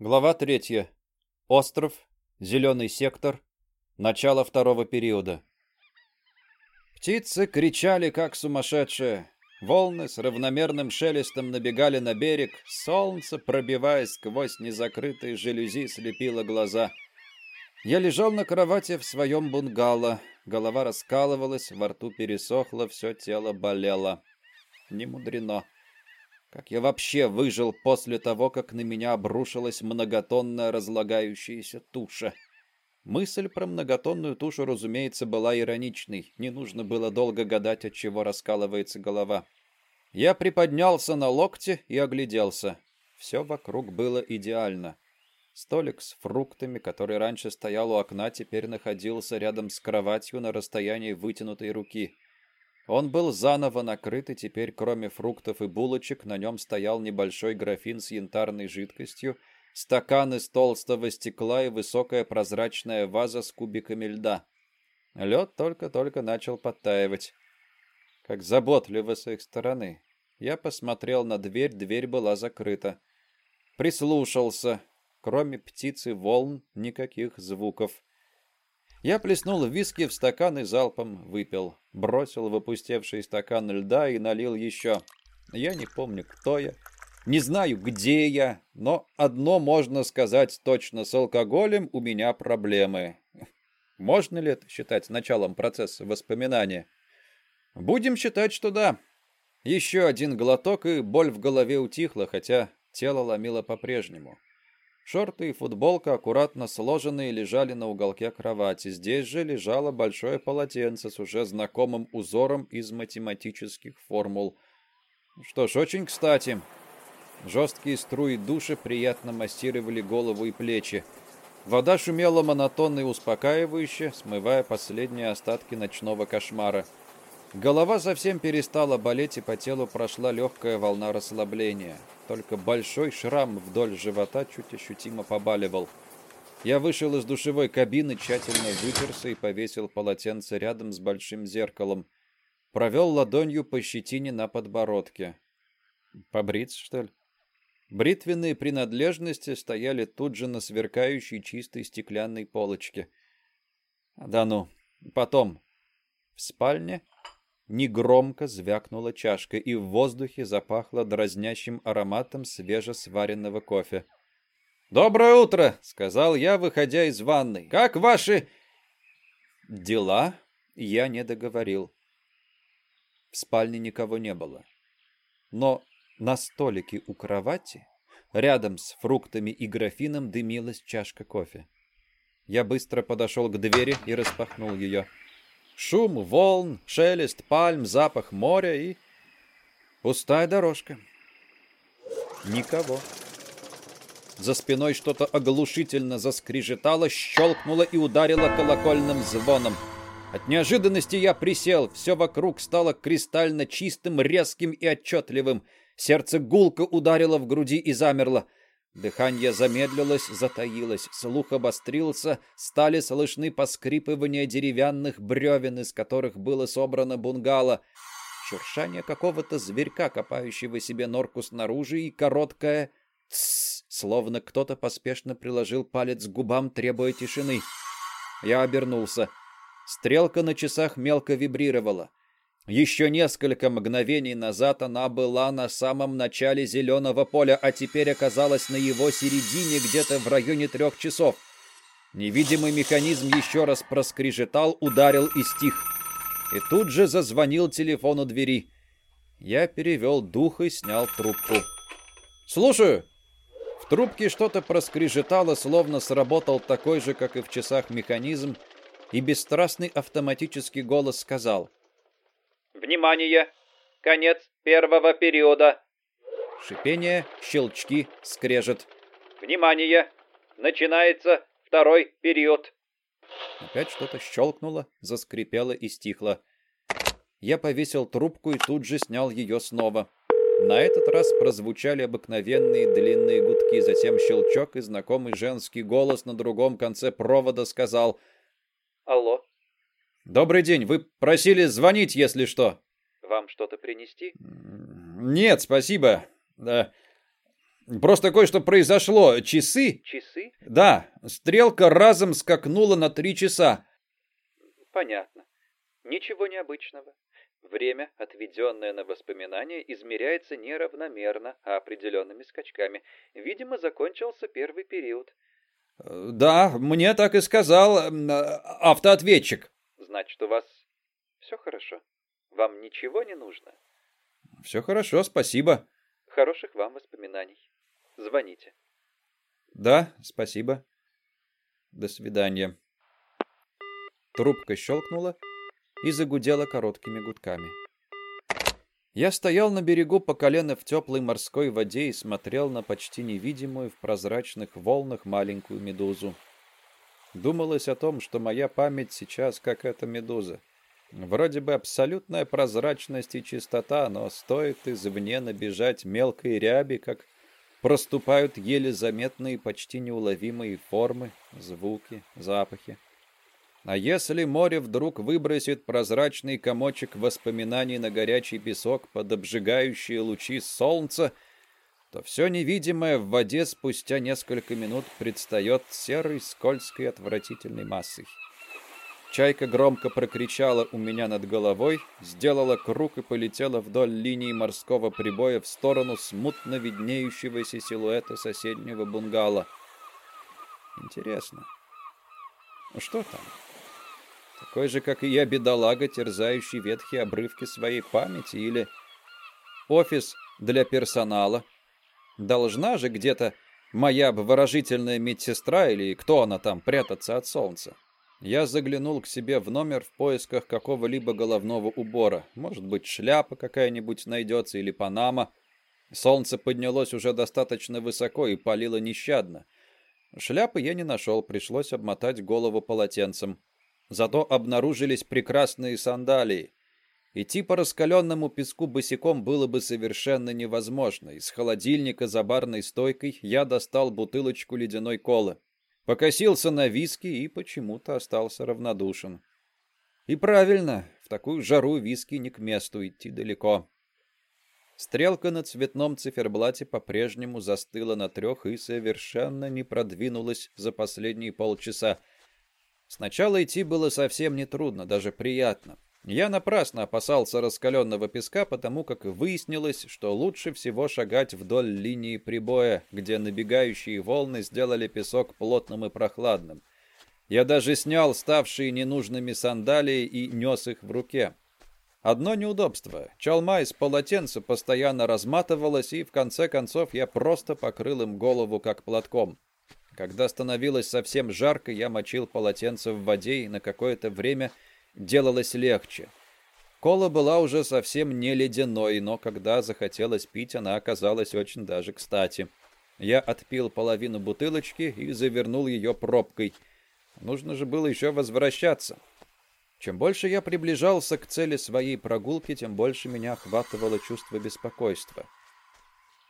Глава третья. Остров. Зеленый сектор. Начало второго периода. Птицы кричали, как сумасшедшие. Волны с равномерным шелестом набегали на берег. Солнце, пробиваясь сквозь незакрытые жалюзи, слепило глаза. Я лежал на кровати в своем бунгало. Голова раскалывалась, во рту пересохло, все тело болело. Не мудрено. Как я вообще выжил после того, как на меня обрушилась многотонная разлагающаяся туша? Мысль про многотонную тушу, разумеется, была ироничной. Не нужно было долго гадать, от чего раскалывается голова. Я приподнялся на локте и огляделся. Все вокруг было идеально. Столик с фруктами, который раньше стоял у окна, теперь находился рядом с кроватью на расстоянии вытянутой руки. Он был заново накрыт, и теперь, кроме фруктов и булочек, на нем стоял небольшой графин с янтарной жидкостью, стакан из толстого стекла и высокая прозрачная ваза с кубиками льда. Лед только-только начал подтаивать. Как заботливо с их стороны. Я посмотрел на дверь, дверь была закрыта. Прислушался. Кроме птицы волн, никаких звуков. Я плеснул виски в стакан и залпом выпил. Бросил в опустевший стакан льда и налил еще. Я не помню, кто я. Не знаю, где я, но одно можно сказать точно, с алкоголем у меня проблемы. Можно ли это считать началом процесса воспоминания? Будем считать, что да. Еще один глоток, и боль в голове утихла, хотя тело ломило по-прежнему. Шорты и футболка, аккуратно сложенные, лежали на уголке кровати. Здесь же лежало большое полотенце с уже знакомым узором из математических формул. Что ж, очень кстати. Жесткие струи души приятно массировали голову и плечи. Вода шумела монотонно и успокаивающе, смывая последние остатки ночного кошмара. Голова совсем перестала болеть, и по телу прошла легкая волна расслабления. Только большой шрам вдоль живота чуть ощутимо побаливал. Я вышел из душевой кабины, тщательно вытерся и повесил полотенце рядом с большим зеркалом. Провел ладонью по щетине на подбородке. Побриться, что ли? Бритвенные принадлежности стояли тут же на сверкающей чистой стеклянной полочке. Да ну, потом. В спальне Негромко звякнула чашка, и в воздухе запахло дразнящим ароматом свежесваренного кофе. «Доброе утро!» — сказал я, выходя из ванной. «Как ваши...» «Дела?» — я не договорил. В спальне никого не было. Но на столике у кровати, рядом с фруктами и графином, дымилась чашка кофе. Я быстро подошел к двери и распахнул ее. Шум волн, шелест пальм, запах моря и... Пустая дорожка. Никого. За спиной что-то оглушительно заскрежетало, щелкнуло и ударило колокольным звоном. От неожиданности я присел, все вокруг стало кристально чистым, резким и отчетливым. Сердце гулко ударило в груди и замерло. Дыхание замедлилось, затаилось, слух обострился, стали слышны поскрипывания деревянных бревен, из которых было собрано бунгало, шуршание какого-то зверька, копающего себе норку снаружи, и короткое «тссс», словно кто-то поспешно приложил палец к губам, требуя тишины. Я обернулся. Стрелка на часах мелко вибрировала. Еще несколько мгновений назад она была на самом начале зеленого поля, а теперь оказалась на его середине, где-то в районе трех часов. Невидимый механизм еще раз проскрежетал, ударил и стих. И тут же зазвонил телефон у двери. Я перевел дух и снял трубку. «Слушаю!» В трубке что-то проскрежетало, словно сработал такой же, как и в часах механизм, и бесстрастный автоматический голос сказал — Внимание! Конец первого периода. Шипение, щелчки, скрежет. Внимание! Начинается второй период. Опять что-то щелкнуло, заскрипело и стихло. Я повесил трубку и тут же снял ее снова. На этот раз прозвучали обыкновенные длинные гудки, затем щелчок и знакомый женский голос на другом конце провода сказал «Алло, «Добрый день. Вы просили звонить, если что». «Вам что-то принести?» «Нет, спасибо. Да. Просто кое-что произошло. Часы? Часы? Да, стрелка разом скакнула на три часа. Понятно. Ничего необычного. Время, отведенное на воспоминания, измеряется неравномерно, а определенными скачками. Видимо, закончился первый период. Да, мне так и сказал автоответчик. Значит, у вас все хорошо? Вам ничего не нужно? Все хорошо, спасибо. Хороших вам воспоминаний. Звоните. Да, спасибо. До свидания. Трубка щелкнула и загудела короткими гудками. Я стоял на берегу по колено в теплой морской воде и смотрел на почти невидимую в прозрачных волнах маленькую медузу. Думалось о том, что моя память сейчас как эта медуза. Вроде бы абсолютная прозрачность и чистота, но стоит извне набежать мелкой ряби, как проступают еле заметные, почти неуловимые формы, звуки, запахи. А если море вдруг выбросит прозрачный комочек воспоминаний на горячий песок под обжигающие лучи солнца, то все невидимое в воде спустя несколько минут предстает серой, скользкой, отвратительной массой. Чайка громко прокричала у меня над головой, сделала круг и полетела вдоль линии морского прибоя в сторону смутно виднеющегося силуэта соседнего бунгало. Интересно, что там? Такой же, как и я, бедолага, терзающий ветхие обрывки своей памяти, или офис для персонала. Должна же где-то моя обворожительная медсестра или кто она там прятаться от солнца. Я заглянул к себе в номер в поисках какого-либо головного убора. Может быть, шляпа какая-нибудь найдется или панама. Солнце поднялось уже достаточно высоко и палило нещадно. Шляпы я не нашел, пришлось обмотать голову полотенцем. Зато обнаружились прекрасные сандалии. Идти по раскаленному песку босиком было бы совершенно невозможно. Из холодильника за барной стойкой я достал бутылочку ледяной колы. Покосился на виски и почему-то остался равнодушен. И правильно, в такую жару виски не к месту идти далеко. Стрелка на цветном циферблате по-прежнему застыла на трех и совершенно не продвинулась за последние полчаса. Сначала идти было совсем нетрудно, даже приятно. Я напрасно опасался раскаленного песка, потому как выяснилось, что лучше всего шагать вдоль линии прибоя, где набегающие волны сделали песок плотным и прохладным. Я даже снял ставшие ненужными сандалии и нес их в руке. Одно неудобство. Чалма из полотенца постоянно разматывалась, и в конце концов я просто покрыл им голову как платком. Когда становилось совсем жарко, я мочил полотенце в воде и на какое-то время делалось легче. Кола была уже совсем не ледяной, но когда захотелось пить, она оказалась очень даже кстати. Я отпил половину бутылочки и завернул ее пробкой. Нужно же было еще возвращаться. Чем больше я приближался к цели своей прогулки, тем больше меня охватывало чувство беспокойства.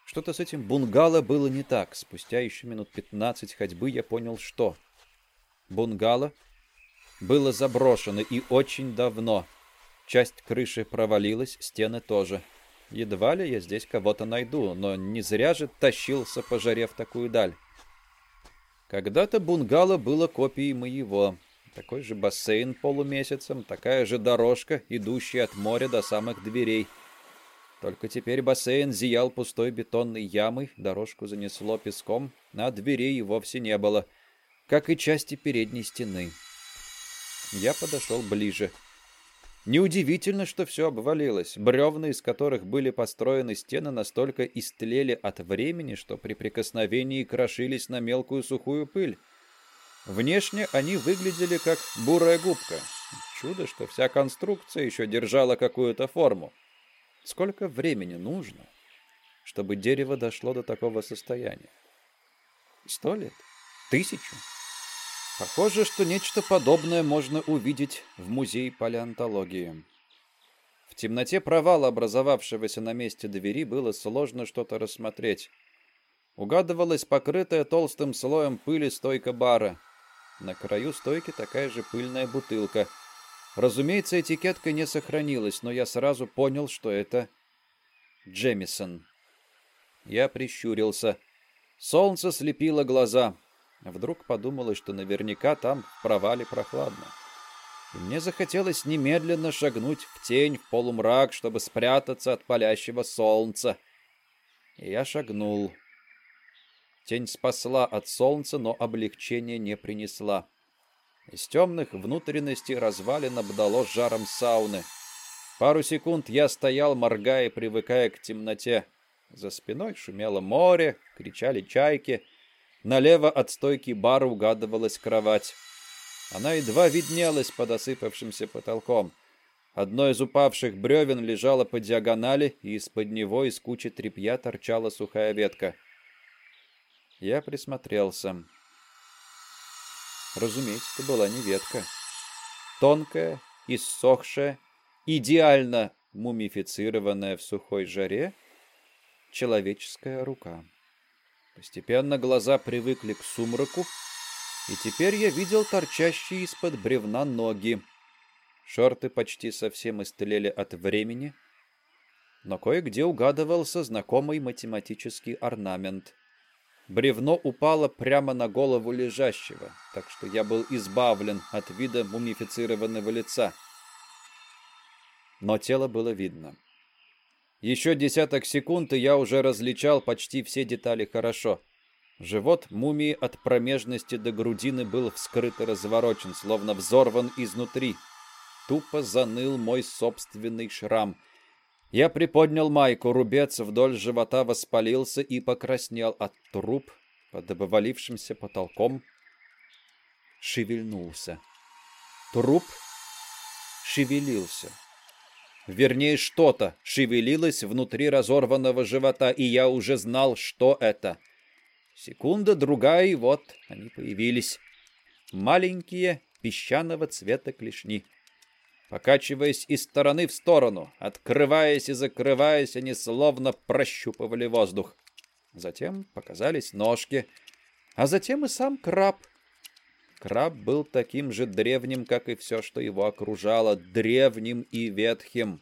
Что-то с этим бунгало было не так. Спустя еще минут пятнадцать ходьбы я понял, что. Бунгало было заброшено и очень давно. Часть крыши провалилась, стены тоже. Едва ли я здесь кого-то найду, но не зря же тащился по жаре в такую даль. Когда-то бунгало было копией моего. Такой же бассейн полумесяцем, такая же дорожка, идущая от моря до самых дверей. Только теперь бассейн зиял пустой бетонной ямой, дорожку занесло песком, а дверей вовсе не было, как и части передней стены. Я подошел ближе. Неудивительно, что все обвалилось. Бревна, из которых были построены стены, настолько истлели от времени, что при прикосновении крошились на мелкую сухую пыль. Внешне они выглядели как бурая губка. Чудо, что вся конструкция еще держала какую-то форму. Сколько времени нужно, чтобы дерево дошло до такого состояния? Сто лет? Тысячу? Похоже, что нечто подобное можно увидеть в музее палеонтологии. В темноте провала, образовавшегося на месте двери, было сложно что-то рассмотреть. Угадывалась покрытая толстым слоем пыли стойка бара. На краю стойки такая же пыльная бутылка. Разумеется, этикетка не сохранилась, но я сразу понял, что это Джемисон. Я прищурился. — Солнце слепило глаза. Вдруг подумалось, что наверняка там в провале прохладно. И мне захотелось немедленно шагнуть в тень, в полумрак, чтобы спрятаться от палящего солнца. И я шагнул. Тень спасла от солнца, но облегчения не принесла. Из темных внутренностей развалин обдало жаром сауны. Пару секунд я стоял, моргая, привыкая к темноте. За спиной шумело море, кричали чайки. Налево от стойки бара угадывалась кровать. Она едва виднелась под осыпавшимся потолком. Одно из упавших бревен лежало по диагонали, и из-под него из кучи тряпья торчала сухая ветка. Я присмотрелся. Разумеется, это была не ветка. Тонкая, иссохшая, идеально мумифицированная в сухой жаре человеческая рука. Постепенно глаза привыкли к сумраку, и теперь я видел торчащие из-под бревна ноги. Шорты почти совсем истлели от времени, но кое-где угадывался знакомый математический орнамент. Бревно упало прямо на голову лежащего, так что я был избавлен от вида мумифицированного лица. Но тело было видно. Еще десяток секунд, и я уже различал почти все детали хорошо. Живот мумии от промежности до грудины был вскрыт и разворочен, словно взорван изнутри. Тупо заныл мой собственный шрам — я приподнял майку, рубец вдоль живота воспалился и покраснел от труп под обвалившимся потолком. Шевельнулся. Труп шевелился. Вернее, что-то шевелилось внутри разорванного живота, и я уже знал, что это. Секунда, другая, и вот они появились. Маленькие песчаного цвета клешни. Покачиваясь из стороны в сторону, открываясь и закрываясь, они словно прощупывали воздух. Затем показались ножки, а затем и сам краб. Краб был таким же древним, как и все, что его окружало, древним и ветхим.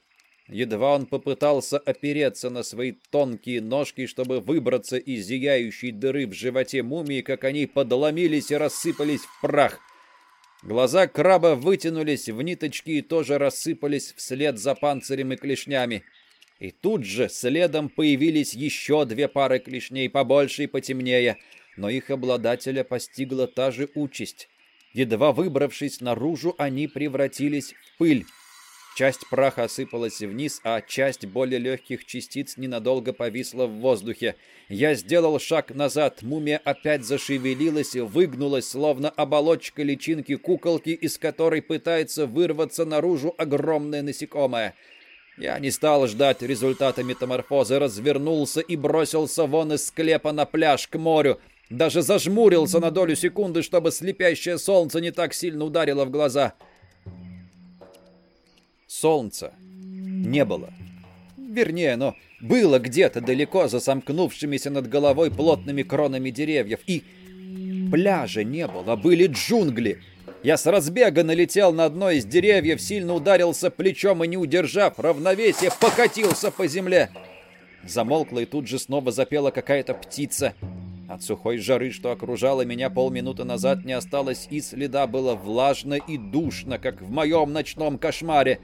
Едва он попытался опереться на свои тонкие ножки, чтобы выбраться из зияющей дыры в животе мумии, как они подломились и рассыпались в прах — Глаза краба вытянулись в ниточки и тоже рассыпались вслед за панцирем и клешнями. И тут же следом появились еще две пары клешней, побольше и потемнее, но их обладателя постигла та же участь. Едва выбравшись наружу, они превратились в пыль. Часть праха осыпалась вниз, а часть более легких частиц ненадолго повисла в воздухе. Я сделал шаг назад, мумия опять зашевелилась и выгнулась, словно оболочка личинки куколки, из которой пытается вырваться наружу огромное насекомое. Я не стал ждать результата метаморфозы, развернулся и бросился вон из склепа на пляж к морю. Даже зажмурился на долю секунды, чтобы слепящее солнце не так сильно ударило в глаза. — Солнца не было. Вернее, оно было где-то далеко за сомкнувшимися над головой плотными кронами деревьев. И пляжа не было, были джунгли. Я с разбега налетел на одно из деревьев, сильно ударился плечом и, не удержав равновесие, покатился по земле. Замолкла и тут же снова запела какая-то птица. От сухой жары, что окружала меня полминуты назад, не осталось и следа. Было влажно и душно, как в моем ночном кошмаре.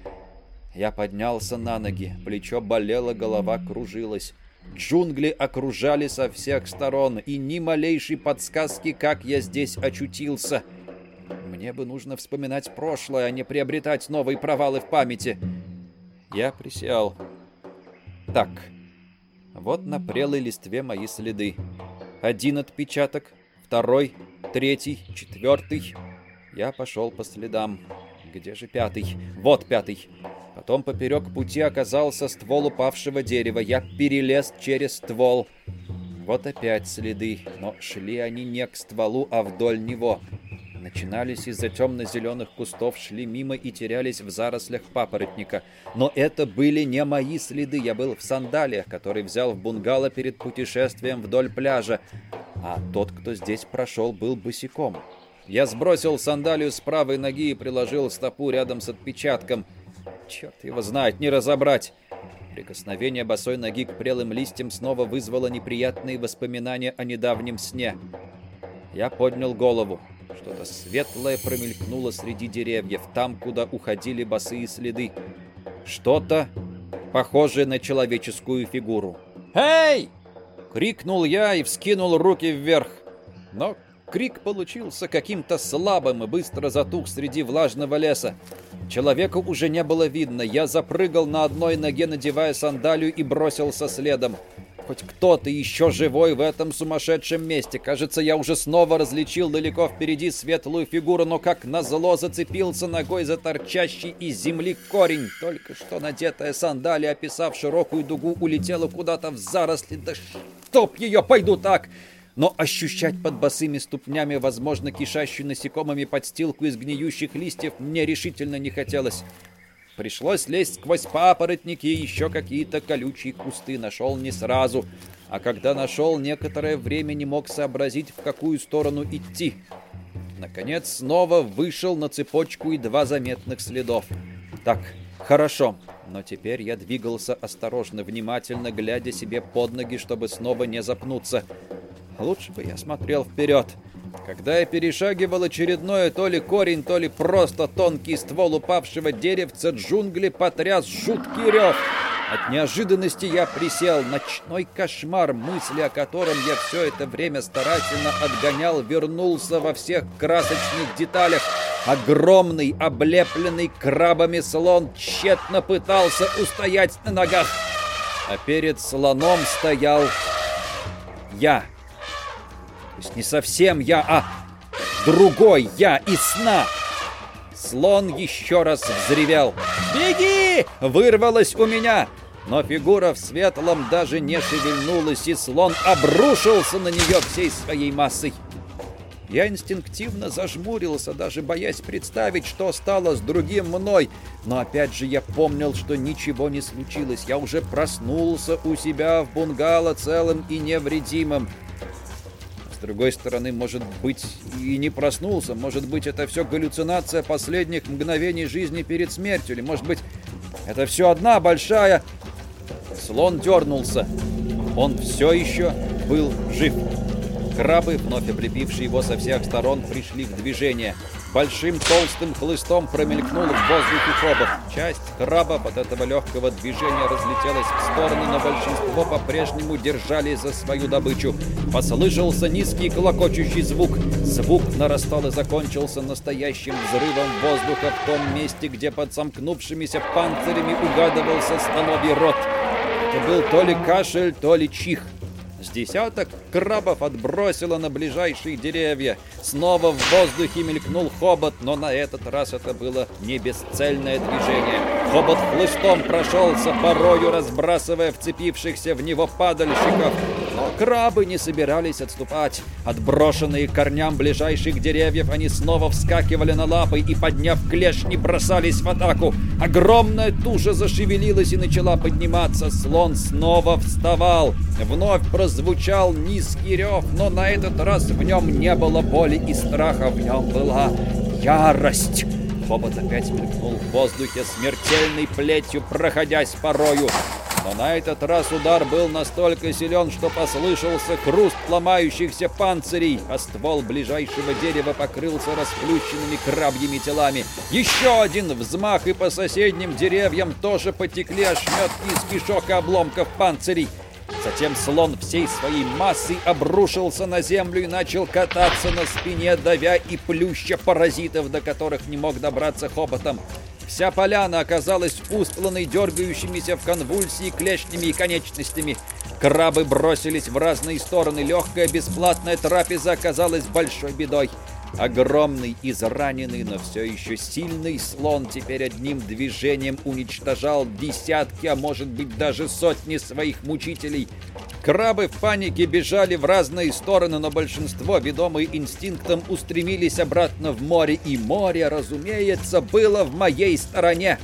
Я поднялся на ноги, плечо болело, голова кружилась. Джунгли окружали со всех сторон, и ни малейшей подсказки, как я здесь очутился. Мне бы нужно вспоминать прошлое, а не приобретать новые провалы в памяти. Я присел. Так, вот на прелой листве мои следы. Один отпечаток, второй, третий, четвертый. Я пошел по следам. Где же пятый? Вот пятый. Потом поперек пути оказался ствол упавшего дерева. Я перелез через ствол. Вот опять следы, но шли они не к стволу, а вдоль него. Начинались из-за темно-зеленых кустов, шли мимо и терялись в зарослях папоротника. Но это были не мои следы, я был в сандалиях, которые взял в бунгало перед путешествием вдоль пляжа. А тот, кто здесь прошел, был босиком. Я сбросил сандалию с правой ноги и приложил стопу рядом с отпечатком – Черт его знает, не разобрать. Прикосновение босой ноги к прелым листьям снова вызвало неприятные воспоминания о недавнем сне. Я поднял голову. Что-то светлое промелькнуло среди деревьев, там, куда уходили босые следы. Что-то похожее на человеческую фигуру. «Эй!» — крикнул я и вскинул руки вверх. Но крик получился каким-то слабым и быстро затух среди влажного леса. Человека уже не было видно. Я запрыгал на одной ноге, надевая сандалию, и бросился следом. Хоть кто-то еще живой в этом сумасшедшем месте. Кажется, я уже снова различил далеко впереди светлую фигуру, но как назло зацепился ногой за торчащий из земли корень. Только что надетая сандалия, описав широкую дугу, улетела куда-то в заросли. Да чтоб ее, пойду так! но ощущать под босыми ступнями, возможно, кишащую насекомыми подстилку из гниющих листьев мне решительно не хотелось. Пришлось лезть сквозь папоротники и еще какие-то колючие кусты. Нашел не сразу, а когда нашел, некоторое время не мог сообразить, в какую сторону идти. Наконец, снова вышел на цепочку и два заметных следов. Так, хорошо, но теперь я двигался осторожно, внимательно, глядя себе под ноги, чтобы снова не запнуться. Лучше бы я смотрел вперед. Когда я перешагивал очередное то ли корень, то ли просто тонкий ствол упавшего деревца, джунгли потряс жуткий рев. От неожиданности я присел. Ночной кошмар, мысли о котором я все это время старательно отгонял, вернулся во всех красочных деталях. Огромный, облепленный крабами слон тщетно пытался устоять на ногах. А перед слоном стоял я. То есть не совсем я, а другой я из сна. Слон еще раз взревел. «Беги!» — вырвалось у меня. Но фигура в светлом даже не шевельнулась, и слон обрушился на нее всей своей массой. Я инстинктивно зажмурился, даже боясь представить, что стало с другим мной. Но опять же я помнил, что ничего не случилось. Я уже проснулся у себя в бунгало целым и невредимым. С другой стороны, может быть, и не проснулся. Может быть, это все галлюцинация последних мгновений жизни перед смертью. Или, может быть, это все одна большая... Слон дернулся. Он все еще был жив. Крабы, вновь облепившие его со всех сторон, пришли в движение. Большим толстым хлыстом промелькнул в воздухе хобот. Часть крабов от этого легкого движения разлетелась в стороны, но большинство по-прежнему держались за свою добычу. Послышался низкий колокочущий звук. Звук нарастал и закончился настоящим взрывом воздуха в том месте, где под сомкнувшимися панцирями угадывался становий рот. Это был то ли кашель, то ли чих. С десяток крабов отбросило на ближайшие деревья. Снова в воздухе мелькнул хобот, но на этот раз это было не бесцельное движение. Хобот хлыстом прошелся, порою разбрасывая вцепившихся в него падальщиков. Крабы не собирались отступать. Отброшенные к корням ближайших деревьев, они снова вскакивали на лапы и, подняв клешни, бросались в атаку. Огромная туша зашевелилась и начала подниматься. Слон снова вставал. Вновь прозвучал низкий рев, но на этот раз в нем не было боли и страха, в нем была ярость. Хобот опять мелькнул в воздухе смертельной плетью, проходясь порою. Но на этот раз удар был настолько силен, что послышался хруст ломающихся панцирей, а ствол ближайшего дерева покрылся расплющенными крабьими телами. Еще один взмах, и по соседним деревьям тоже потекли ошметки из кишок и обломков панцирей. Затем слон всей своей массой обрушился на землю и начал кататься на спине, давя и плюща паразитов, до которых не мог добраться хоботом. Вся поляна оказалась устланной дергающимися в конвульсии клешнями и конечностями. Крабы бросились в разные стороны. Легкая бесплатная трапеза оказалась большой бедой. Огромный, израненный, но все еще сильный слон теперь одним движением уничтожал десятки, а может быть даже сотни своих мучителей. Крабы в панике бежали в разные стороны, но большинство, ведомые инстинктом, устремились обратно в море, и море, разумеется, было в моей стороне.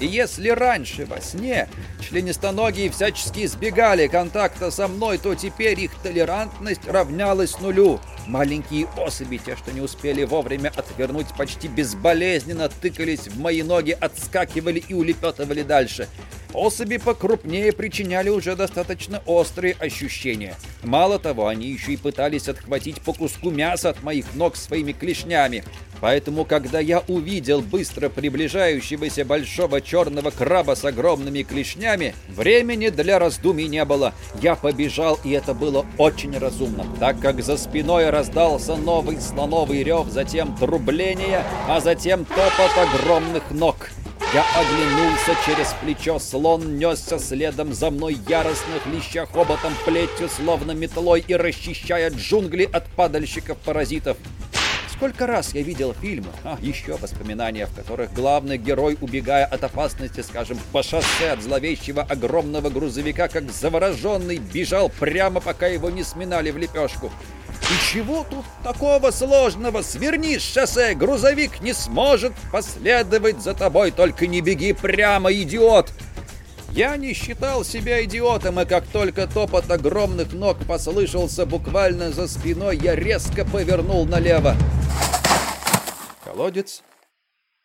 И если раньше во сне членистоногие всячески избегали контакта со мной, то теперь их толерантность равнялась нулю. Маленькие особи, те, что не успели вовремя отвернуть, почти безболезненно тыкались в мои ноги, отскакивали и улепетывали дальше. Особи покрупнее причиняли уже достаточно острые ощущения. Мало того, они еще и пытались отхватить по куску мяса от моих ног своими клешнями. Поэтому, когда я увидел быстро приближающегося большого черного краба с огромными клешнями, времени для раздумий не было. Я побежал, и это было очень разумно, так как за спиной раздался новый слоновый рев, затем трубление, а затем топот огромных ног. Я оглянулся через плечо, слон несся следом за мной, яростно хлеща хоботом плетью, словно метлой и расчищая джунгли от падальщиков-паразитов. Сколько раз я видел фильмы, а еще воспоминания, в которых главный герой, убегая от опасности, скажем, по шоссе от зловещего огромного грузовика, как завороженный, бежал прямо, пока его не сминали в лепешку. И чего тут такого сложного? Сверни с шоссе, грузовик не сможет последовать за тобой, только не беги прямо, идиот! Я не считал себя идиотом, и как только топот огромных ног послышался буквально за спиной, я резко повернул налево. Колодец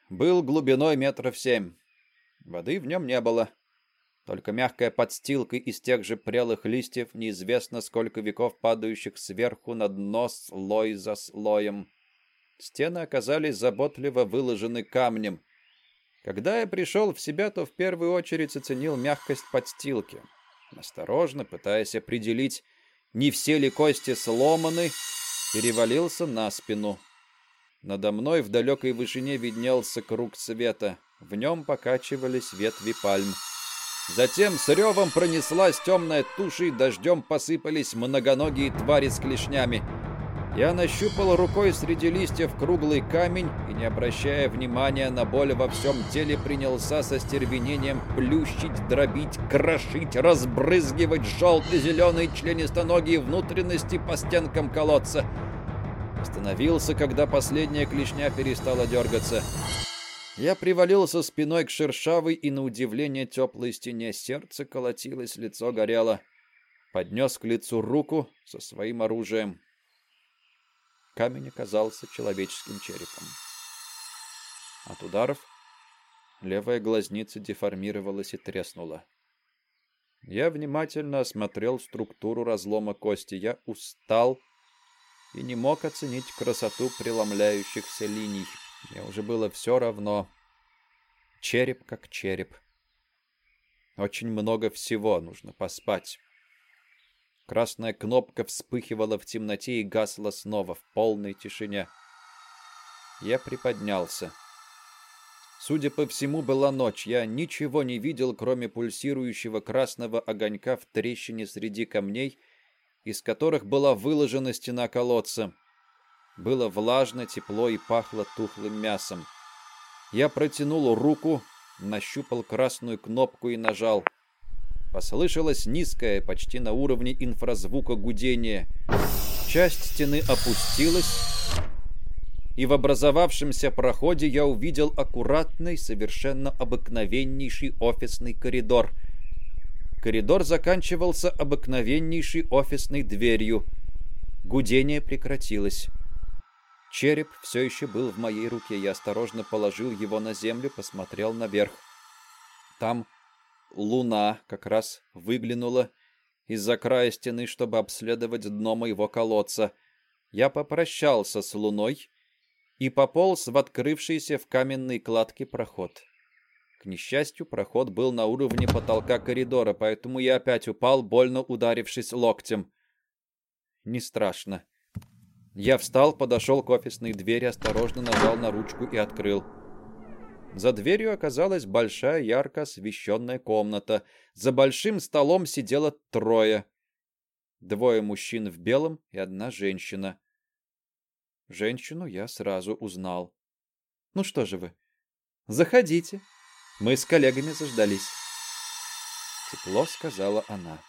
был глубиной метров семь. Воды в нем не было. Только мягкая подстилка из тех же прелых листьев, неизвестно сколько веков падающих сверху на дно слой за слоем. Стены оказались заботливо выложены камнем. Когда я пришел в себя, то в первую очередь оценил мягкость подстилки. Осторожно, пытаясь определить, не все ли кости сломаны, перевалился на спину. Надо мной в далекой вышине виднелся круг света. В нем покачивались ветви пальм. Затем с ревом пронеслась темная туша, и дождем посыпались многоногие твари с клешнями. Я нащупал рукой среди листьев круглый камень и, не обращая внимания на боль во всем теле, принялся со стервенением плющить, дробить, крошить, разбрызгивать желто-зеленые членистоногие внутренности по стенкам колодца. Остановился, когда последняя клешня перестала дергаться. Я привалился спиной к шершавой и, на удивление, теплой стене. Сердце колотилось, лицо горело. Поднес к лицу руку со своим оружием. Камень оказался человеческим черепом. От ударов левая глазница деформировалась и треснула. Я внимательно осмотрел структуру разлома кости. Я устал и не мог оценить красоту преломляющихся линий. Мне уже было все равно. Череп как череп. Очень много всего нужно поспать. Красная кнопка вспыхивала в темноте и гасла снова в полной тишине. Я приподнялся. Судя по всему, была ночь. Я ничего не видел, кроме пульсирующего красного огонька в трещине среди камней, из которых была выложена стена колодца. Было влажно, тепло и пахло тухлым мясом. Я протянул руку, нащупал красную кнопку и нажал — Послышалось низкое, почти на уровне инфразвука гудение. Часть стены опустилась, и в образовавшемся проходе я увидел аккуратный, совершенно обыкновеннейший офисный коридор. Коридор заканчивался обыкновеннейшей офисной дверью. Гудение прекратилось. Череп все еще был в моей руке. Я осторожно положил его на землю, посмотрел наверх. Там луна как раз выглянула из-за края стены, чтобы обследовать дно моего колодца. Я попрощался с луной и пополз в открывшийся в каменной кладке проход. К несчастью, проход был на уровне потолка коридора, поэтому я опять упал, больно ударившись локтем. Не страшно. Я встал, подошел к офисной двери, осторожно нажал на ручку и открыл. За дверью оказалась большая ярко освещенная комната. За большим столом сидело трое. Двое мужчин в белом и одна женщина. Женщину я сразу узнал. «Ну что же вы, заходите. Мы с коллегами заждались». Тепло сказала она.